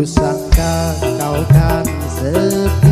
Kusangka kau kan sepi.